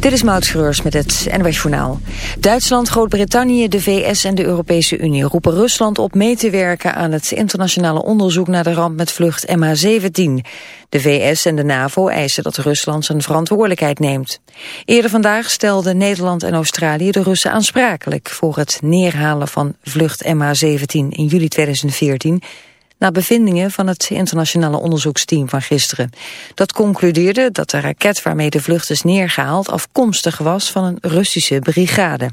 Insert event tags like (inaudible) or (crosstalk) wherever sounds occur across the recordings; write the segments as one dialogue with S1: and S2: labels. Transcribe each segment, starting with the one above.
S1: Dit is Maud met het NWS Journaal. Duitsland, Groot-Brittannië, de VS en de Europese Unie roepen Rusland op mee te werken aan het internationale onderzoek naar de ramp met vlucht MH17. De VS en de NAVO eisen dat Rusland zijn verantwoordelijkheid neemt. Eerder vandaag stelden Nederland en Australië de Russen aansprakelijk voor het neerhalen van vlucht MH17 in juli 2014 na bevindingen van het internationale onderzoeksteam van gisteren. Dat concludeerde dat de raket waarmee de vlucht is neergehaald afkomstig was van een Russische brigade.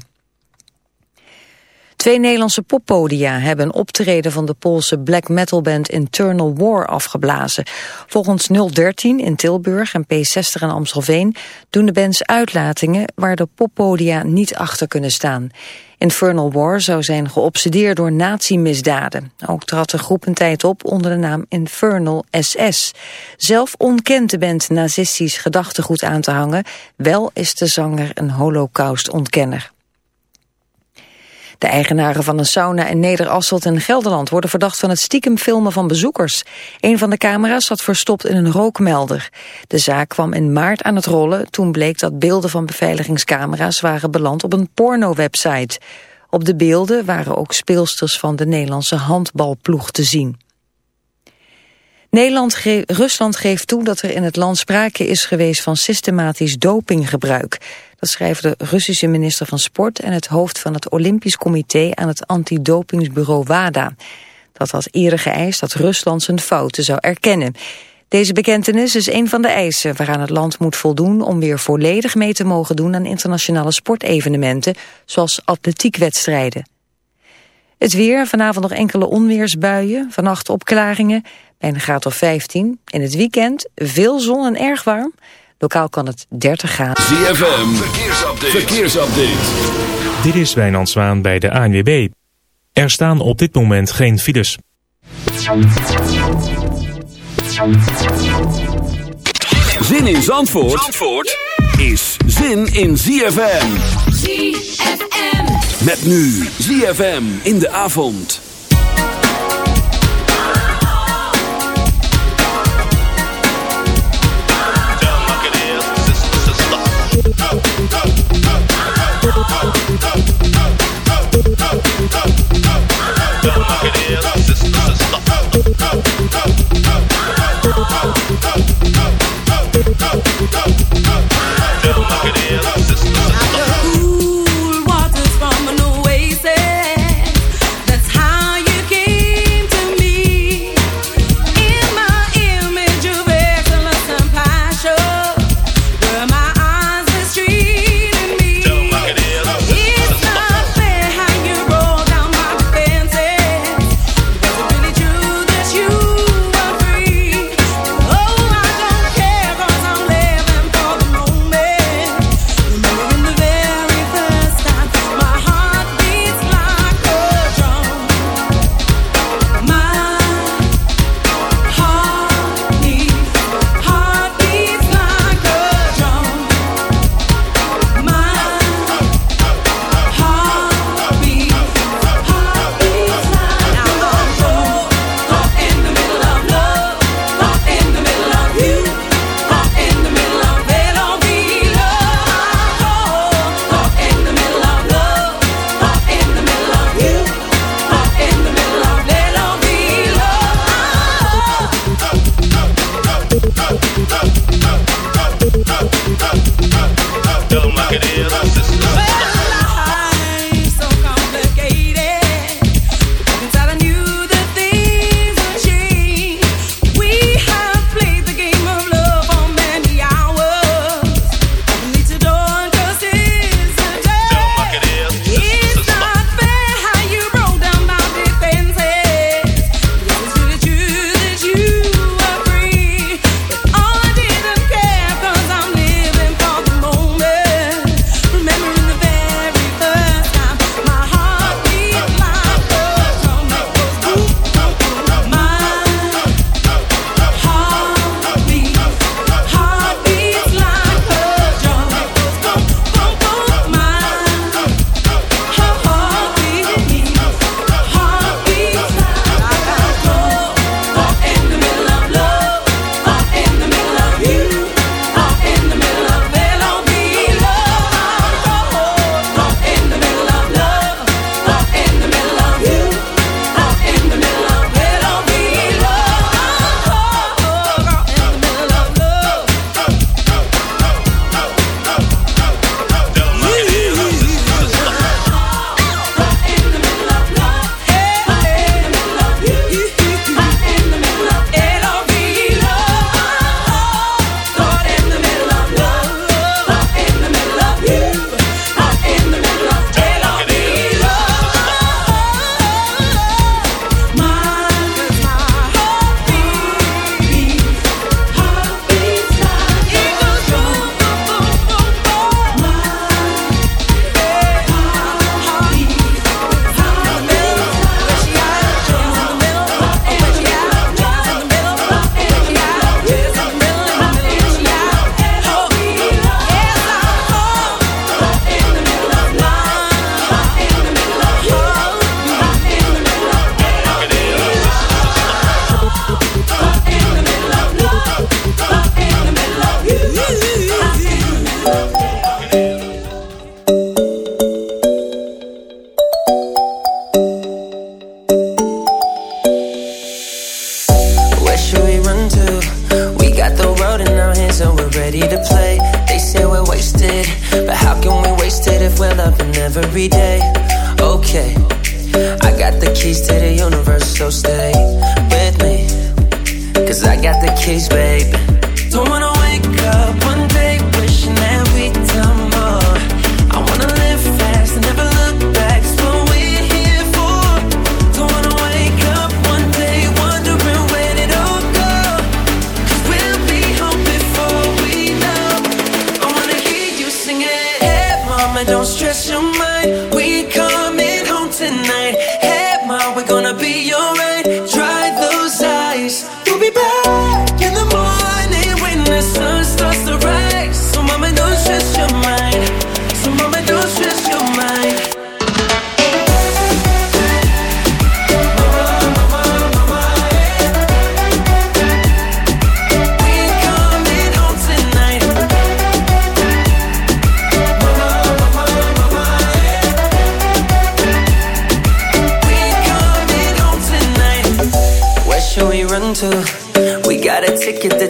S1: Twee Nederlandse poppodia hebben een optreden van de Poolse black metal band Internal War afgeblazen. Volgens 013 in Tilburg en P60 in Amstelveen doen de bands uitlatingen waar de poppodia niet achter kunnen staan. Infernal War zou zijn geobsedeerd door nazi-misdaden. Ook trad de groep een tijd op onder de naam Infernal SS. Zelf ontkent de band nazistisch gedachtegoed aan te hangen. Wel is de zanger een holocaust-ontkenner. De eigenaren van een sauna in Nederasselt en Gelderland worden verdacht van het stiekem filmen van bezoekers. Een van de camera's zat verstopt in een rookmelder. De zaak kwam in maart aan het rollen toen bleek dat beelden van beveiligingscamera's waren beland op een porno-website. Op de beelden waren ook speelsters van de Nederlandse handbalploeg te zien. Nederland Rusland geeft toe dat er in het land sprake is geweest van systematisch dopinggebruik. Dat schrijven de Russische minister van Sport en het hoofd van het Olympisch Comité aan het antidopingsbureau WADA. Dat had eerder geëist dat Rusland zijn fouten zou erkennen. Deze bekentenis is een van de eisen waaraan het land moet voldoen om weer volledig mee te mogen doen aan internationale sportevenementen, zoals atletiekwedstrijden. Het weer, vanavond nog enkele onweersbuien, vannacht opklaringen, bij een graad of 15. In het weekend veel zon en erg warm. Lokaal kan het 30 graden.
S2: ZFM, verkeersupdate. verkeersupdate.
S3: Dit is Wijnand Zwaan bij de ANWB. Er staan op dit moment geen files.
S2: Zin in Zandvoort, Zandvoort is zin in ZFM. ZFM. Met nu ZFM in de avond.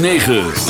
S4: 9.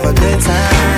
S5: have a good time.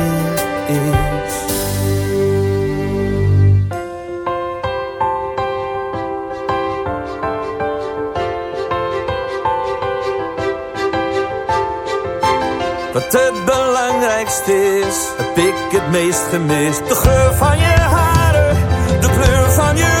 S6: belangrijkste is, heb ik het meest gemist. De geur van je haren, de kleur van je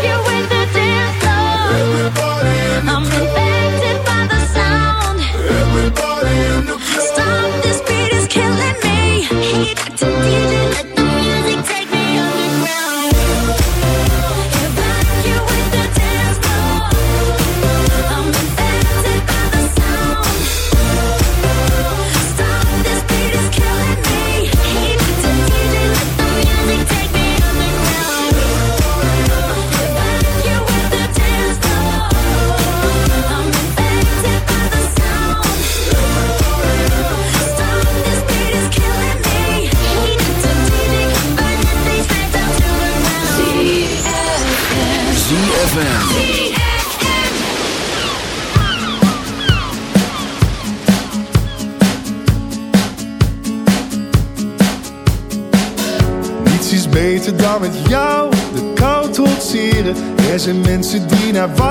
S7: minha voz.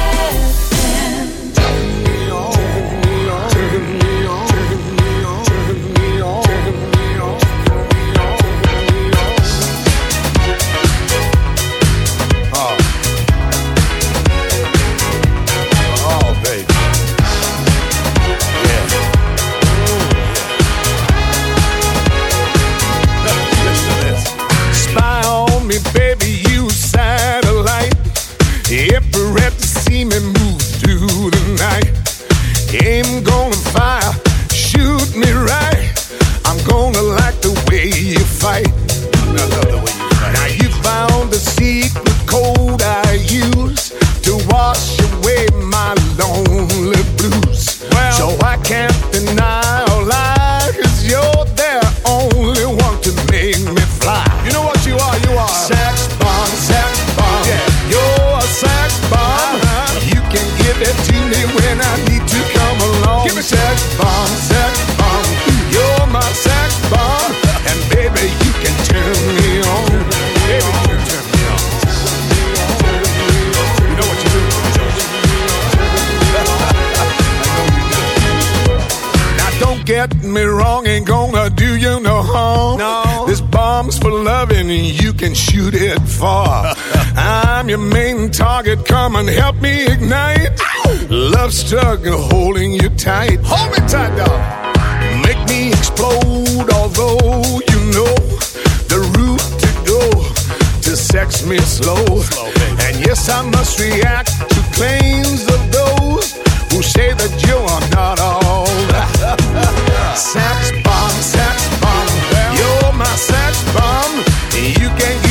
S7: bombs for loving, you can shoot it far. (laughs) I'm your main target, come and help me ignite. Love struck holding you tight. Hold me tight, dog. Make me
S8: explode, although you know the route to go to sex me slow. And yes, I must react to claims of those who say that you are not all (laughs) sex bomb, sex you
S9: can't.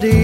S10: Body